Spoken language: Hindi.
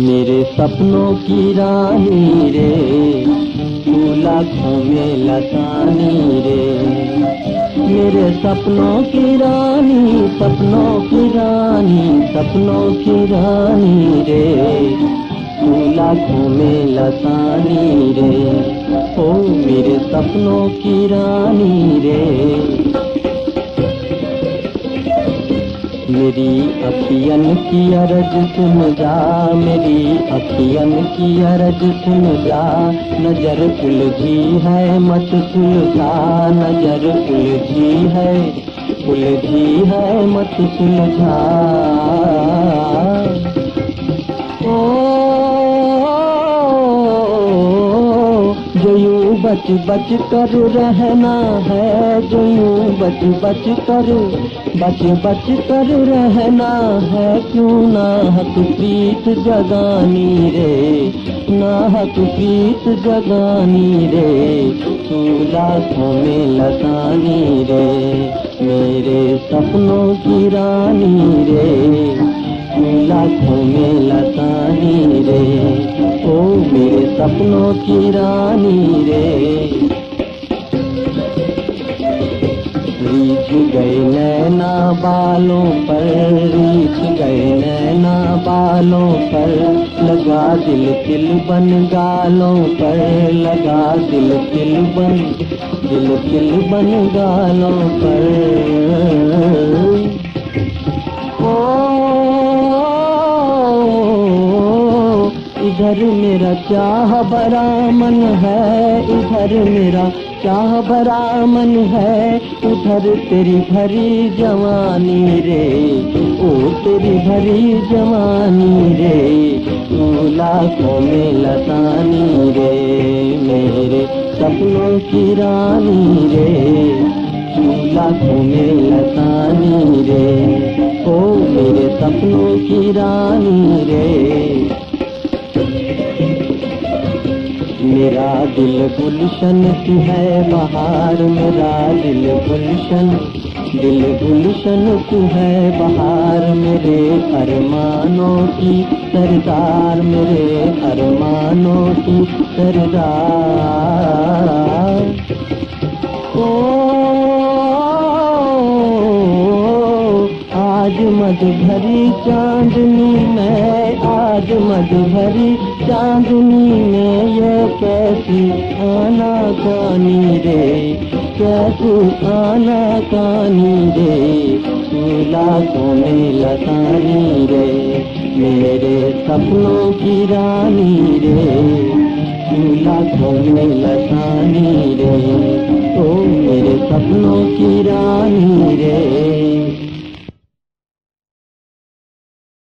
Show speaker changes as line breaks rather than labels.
मेरे सपनों की रानी रे तू लाखों में लतानी रे। मेरे सपनों की रानी, सपनों की रानी, सपनों की रानी रे। तू लाखों में लतानी रे, ओ मेरे सपनों की रानी रे। मेरी अपियन की अरज सुन जा, मेरी अपियन की अरज सुन जा। नज़र उलझी है, मत सुलझा नज़र उलझी है उलझी है, मत सुलझा बच बच कर रहना है जो यूँ बच बच कर, बच बच कर रहना है। क्यों ना हक प्रीत जगानी रे, ना हक प्रीत जगानी रे। तू लाखों में लतानी रे, मेरे सपनों की रानी रे। तू लाखों में लतानी सपनों की रानी रे। रीछ गए नैना बालों पर रीछ गए नैना बालों पर लगा दिल तिल बन गालों पर लगा दिल तिल बन दिल तिल बन गालों पर इधर मेरा चाह बरा मन है? इधर मेरा चाह बरा मन है? उधर तेरी भरी जवानी रे, ओ तेरी भरी जवानी रे, तू लाखों में रे, मेरे सपनों की रानी रे, तू लाखों में रे, ओ मेरे सपनों की रानी रे। मेरा दिल गुलशन की है बहार, मेरा दिल गुलशन दिल गुलशन की है बहार, मेरे अरमानों की सरदार, मेरे अरमानों की सरदार। ओ आज मध भरी चांदनी में, आज मध भरी चांदनी में ये कैसी आना कानी रे, कैसी आना कानी रे लाखों में लतानी रे, मेरे सपनों की रानी रे तू लाखों लतानी रे, ओ मेरे सपनों की रानी